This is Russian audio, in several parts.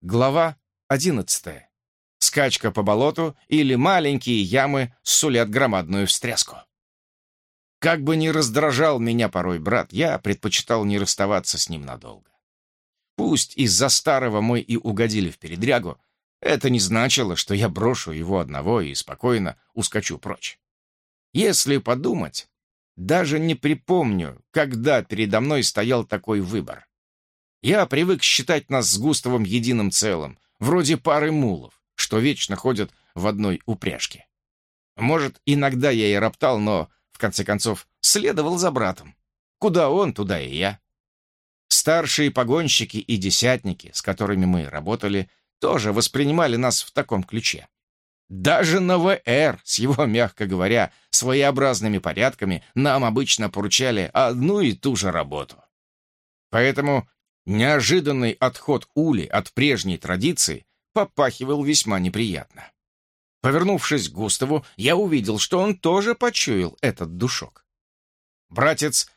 Глава одиннадцатая. Скачка по болоту или маленькие ямы сулят громадную встряску. Как бы ни раздражал меня порой брат, я предпочитал не расставаться с ним надолго. Пусть из-за старого мы и угодили в передрягу, это не значило, что я брошу его одного и спокойно ускочу прочь. Если подумать, даже не припомню, когда передо мной стоял такой выбор. Я привык считать нас с Густавом единым целым, вроде пары мулов, что вечно ходят в одной упряжке. Может, иногда я и роптал, но, в конце концов, следовал за братом. Куда он, туда и я. Старшие погонщики и десятники, с которыми мы работали, тоже воспринимали нас в таком ключе. Даже на ВР с его, мягко говоря, своеобразными порядками нам обычно поручали одну и ту же работу. Поэтому неожиданный отход Ули от прежней традиции попахивал весьма неприятно. Повернувшись к Густаву, я увидел, что он тоже почуял этот душок. Братец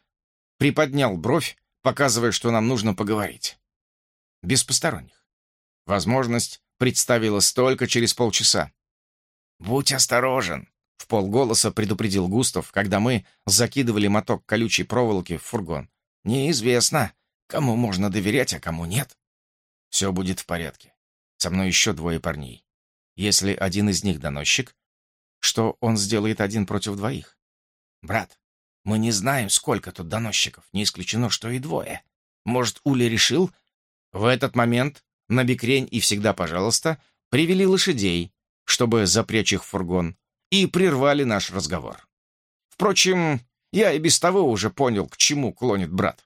приподнял бровь, показывая, что нам нужно поговорить. Без посторонних. Возможность представилась только через полчаса. «Будь осторожен», — в полголоса предупредил Густав, когда мы закидывали моток колючей проволоки в фургон. «Неизвестно, кому можно доверять, а кому нет». «Все будет в порядке. Со мной еще двое парней. Если один из них доносчик, что он сделает один против двоих? Брат, мы не знаем, сколько тут доносчиков, не исключено, что и двое. Может, Ули решил? В этот момент на бекрень и всегда пожалуйста привели лошадей, чтобы запрячь их в фургон, и прервали наш разговор. Впрочем, я и без того уже понял, к чему клонит брат.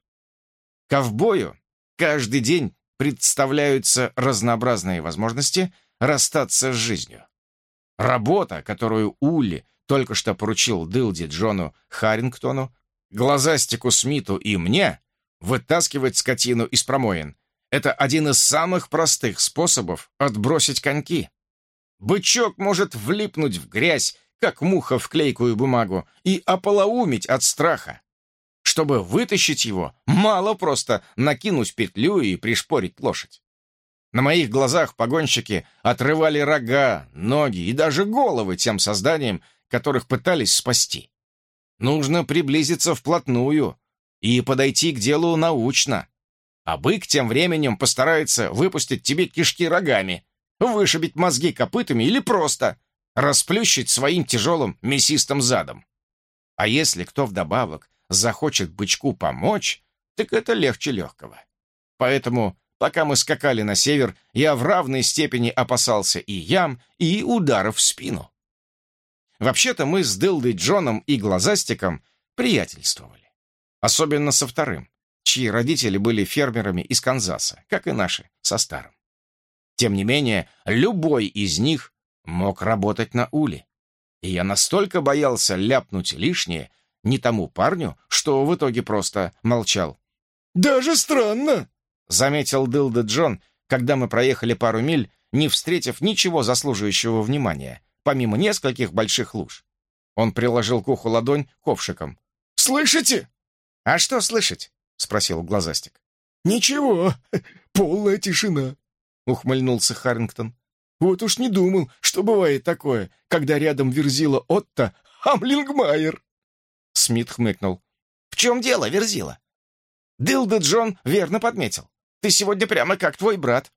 Ковбою каждый день представляются разнообразные возможности расстаться с жизнью. Работа, которую Улли только что поручил Дилди Джону Харрингтону, Глазастику Смиту и мне, вытаскивать скотину из промоин, это один из самых простых способов отбросить коньки. Бычок может влипнуть в грязь, как муха в клейкую бумагу, и ополоумить от страха. Чтобы вытащить его, мало просто накинуть петлю и пришпорить лошадь. На моих глазах погонщики отрывали рога, ноги и даже головы тем созданиям, которых пытались спасти. Нужно приблизиться вплотную и подойти к делу научно. А бык тем временем постарается выпустить тебе кишки рогами, вышибить мозги копытами или просто расплющить своим тяжелым мясистым задом. А если кто вдобавок захочет бычку помочь, так это легче легкого. Поэтому, пока мы скакали на север, я в равной степени опасался и ям, и ударов в спину. Вообще-то мы с Дылдой Джоном и Глазастиком приятельствовали. Особенно со вторым чьи родители были фермерами из Канзаса, как и наши, со старым. Тем не менее, любой из них мог работать на уле. И я настолько боялся ляпнуть лишнее не тому парню, что в итоге просто молчал. «Даже странно», — заметил Дылда Джон, когда мы проехали пару миль, не встретив ничего заслуживающего внимания, помимо нескольких больших луж. Он приложил к уху ладонь ковшиком. «Слышите?» «А что слышать?» — спросил Глазастик. «Ничего, полная тишина», — ухмыльнулся Харрингтон. «Вот уж не думал, что бывает такое, когда рядом верзила Отто Хамлингмайер». Смит хмыкнул. «В чем дело, верзила?» «Дилда Джон верно подметил. Ты сегодня прямо как твой брат».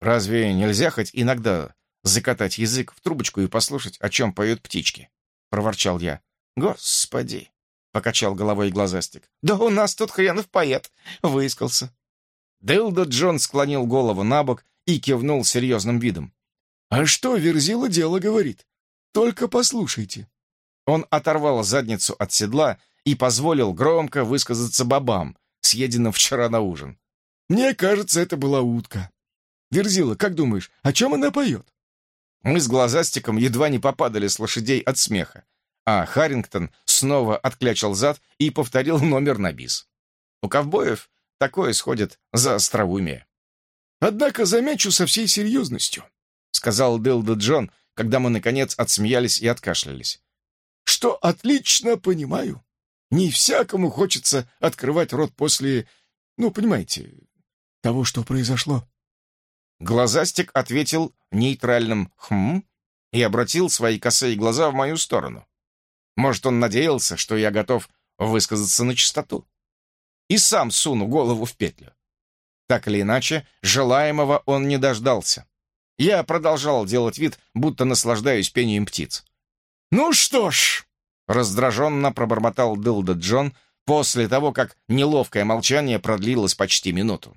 «Разве нельзя хоть иногда закатать язык в трубочку и послушать, о чем поют птички?» — проворчал я. «Господи!» — покачал головой глазастик. «Да у нас тут хренов поэт!» — выискался. Дылда Джон склонил голову на бок и кивнул серьезным видом. «А что Верзила дело говорит? Только послушайте». Он оторвал задницу от седла и позволил громко высказаться бабам, съеденным вчера на ужин. «Мне кажется, это была утка. Верзила, как думаешь, о чем она поет?» Мы с глазастиком едва не попадали с лошадей от смеха а Харрингтон снова отклячил зад и повторил номер на бис. У ковбоев такое сходит за остроумие. «Однако замечу со всей серьезностью», — сказал Дилда Джон, когда мы, наконец, отсмеялись и откашлялись, «что отлично понимаю. Не всякому хочется открывать рот после, ну, понимаете, того, что произошло. Глазастик ответил нейтральным «хм» и обратил свои косые глаза в мою сторону. Может, он надеялся, что я готов высказаться на чистоту. И сам суну голову в петлю. Так или иначе, желаемого он не дождался. Я продолжал делать вид, будто наслаждаюсь пением птиц. «Ну что ж», — раздраженно пробормотал Дылда Джон после того, как неловкое молчание продлилось почти минуту.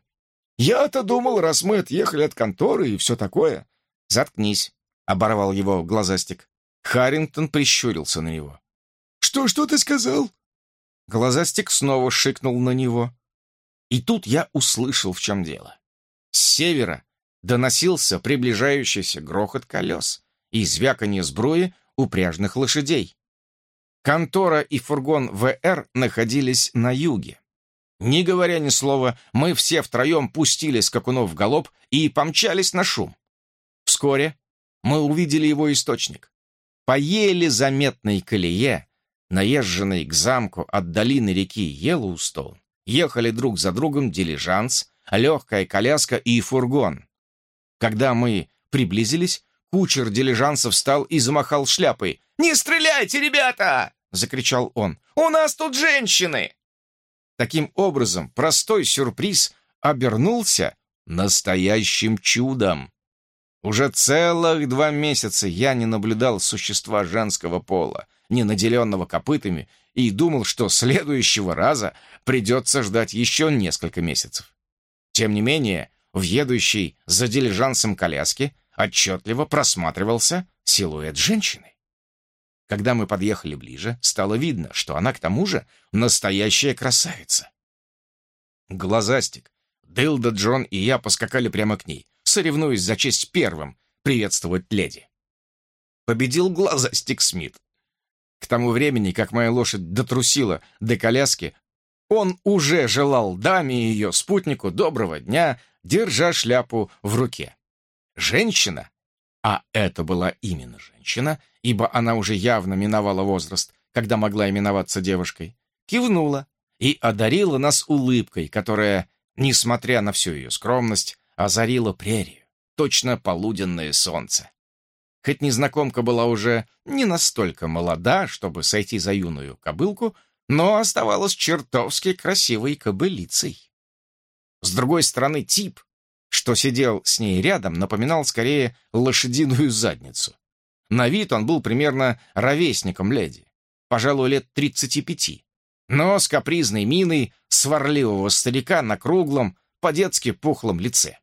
«Я-то думал, раз мы отъехали от конторы и все такое». «Заткнись», — оборвал его глазастик. Харрингтон прищурился на него. «Что, что ты сказал?» Глазастик снова шикнул на него. И тут я услышал, в чем дело. С севера доносился приближающийся грохот колес и звяканье сбруи упряжных лошадей. Контора и фургон ВР находились на юге. Не говоря ни слова, мы все втроем пустили скакунов в галоп и помчались на шум. Вскоре мы увидели его источник. По еле заметной колее, наезженной к замку от долины реки Йеллоустоун, ехали друг за другом дилижанс, легкая коляска и фургон. Когда мы приблизились, кучер дилижанса встал и замахал шляпой. «Не стреляйте, ребята!» — закричал он. «У нас тут женщины!» Таким образом, простой сюрприз обернулся настоящим чудом. Уже целых два месяца я не наблюдал существа женского пола, не наделенного копытами, и думал, что следующего раза придется ждать еще несколько месяцев. Тем не менее, в за дилижансом коляске отчетливо просматривался силуэт женщины. Когда мы подъехали ближе, стало видно, что она, к тому же, настоящая красавица. Глазастик, Дылда Джон и я поскакали прямо к ней, соревнуясь за честь первым приветствовать леди. Победил Глазастик Смит. К тому времени, как моя лошадь дотрусила до коляски, он уже желал даме и ее спутнику доброго дня, держа шляпу в руке. Женщина, а это была именно женщина, ибо она уже явно миновала возраст, когда могла именоваться девушкой, кивнула и одарила нас улыбкой, которая, несмотря на всю ее скромность, озарила прерию, точно полуденное солнце. Хоть незнакомка была уже не настолько молода, чтобы сойти за юную кобылку, но оставалась чертовски красивой кобылицей. С другой стороны, тип, что сидел с ней рядом, напоминал скорее лошадиную задницу. На вид он был примерно ровесником леди, пожалуй, лет 35, но с капризной миной сварливого старика на круглом, по-детски пухлом лице.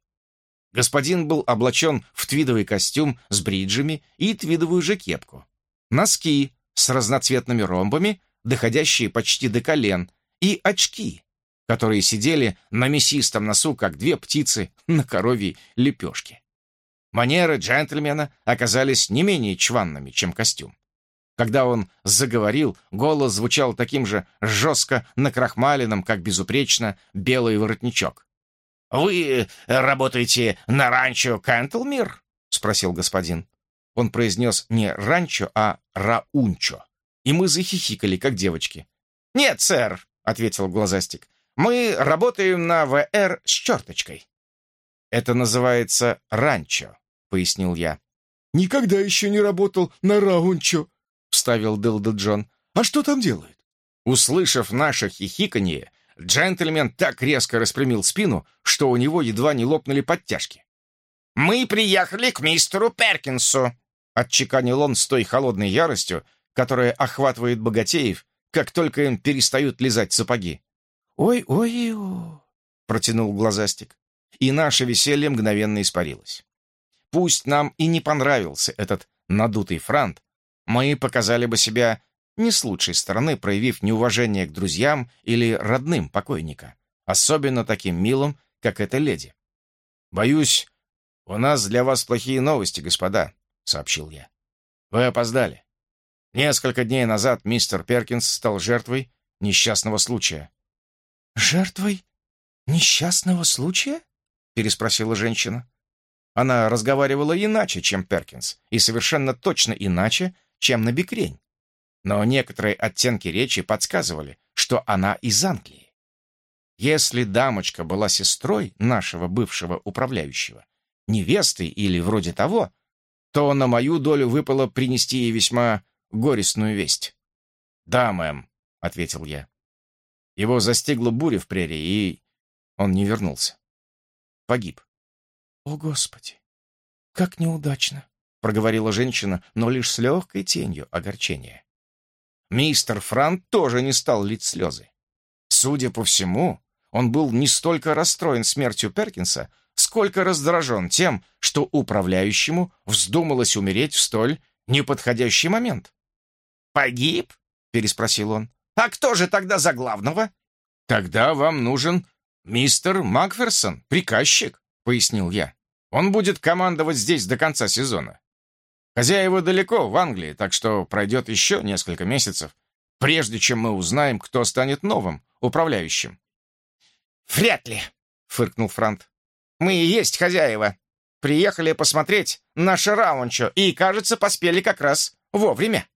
Господин был облачен в твидовый костюм с бриджами и твидовую же кепку. Носки с разноцветными ромбами, доходящие почти до колен, и очки, которые сидели на мясистом носу, как две птицы на коровьей лепешке. Манеры джентльмена оказались не менее чванными, чем костюм. Когда он заговорил, голос звучал таким же жестко накрахмаленным, как безупречно белый воротничок. «Вы работаете на ранчо Кэнтлмир?» — спросил господин. Он произнес не ранчо, а раунчо. И мы захихикали, как девочки. «Нет, сэр», — ответил глазастик. Мы работаем на ВР с черточкой». «Это называется ранчо», — пояснил я. «Никогда еще не работал на раунчо», — вставил Дилда Джон. «А что там делает?» Услышав наше хихиканье, джентльмен так резко распрямил спину, что у него едва не лопнули подтяжки. «Мы приехали к мистеру Перкинсу», — отчеканил он с той холодной яростью, которая охватывает богатеев, как только им перестают лизать сапоги. «Ой-ой-ой!» — протянул глазастик, и наше веселье мгновенно испарилось. Пусть нам и не понравился этот надутый франт, мы показали бы себя не с лучшей стороны, проявив неуважение к друзьям или родным покойника, особенно таким милым, как эта леди. «Боюсь, у нас для вас плохие новости, господа», — сообщил я. «Вы опоздали. Несколько дней назад мистер Перкинс стал жертвой несчастного случая. «Жертвой несчастного случая?» — переспросила женщина. Она разговаривала иначе, чем Перкинс, и совершенно точно иначе, чем на Бикрень. Но некоторые оттенки речи подсказывали, что она из Англии. Если дамочка была сестрой нашего бывшего управляющего, невестой или вроде того, то на мою долю выпало принести ей весьма горестную весть. «Да, мэм», — ответил я. Его застигла буря в прерии, и он не вернулся. Погиб. «О, Господи! Как неудачно!» — проговорила женщина, но лишь с легкой тенью огорчения. Мистер Франт тоже не стал лить слезы. Судя по всему, он был не столько расстроен смертью Перкинса, сколько раздражен тем, что управляющему вздумалось умереть в столь неподходящий момент. «Погиб?» — переспросил он. «А кто же тогда за главного?» «Тогда вам нужен мистер Макферсон, приказчик», — пояснил я. «Он будет командовать здесь до конца сезона. Хозяева далеко, в Англии, так что пройдет еще несколько месяцев, прежде чем мы узнаем, кто станет новым управляющим». «Вряд ли», — фыркнул Франт. «Мы и есть хозяева. Приехали посмотреть наше раунчо и, кажется, поспели как раз вовремя».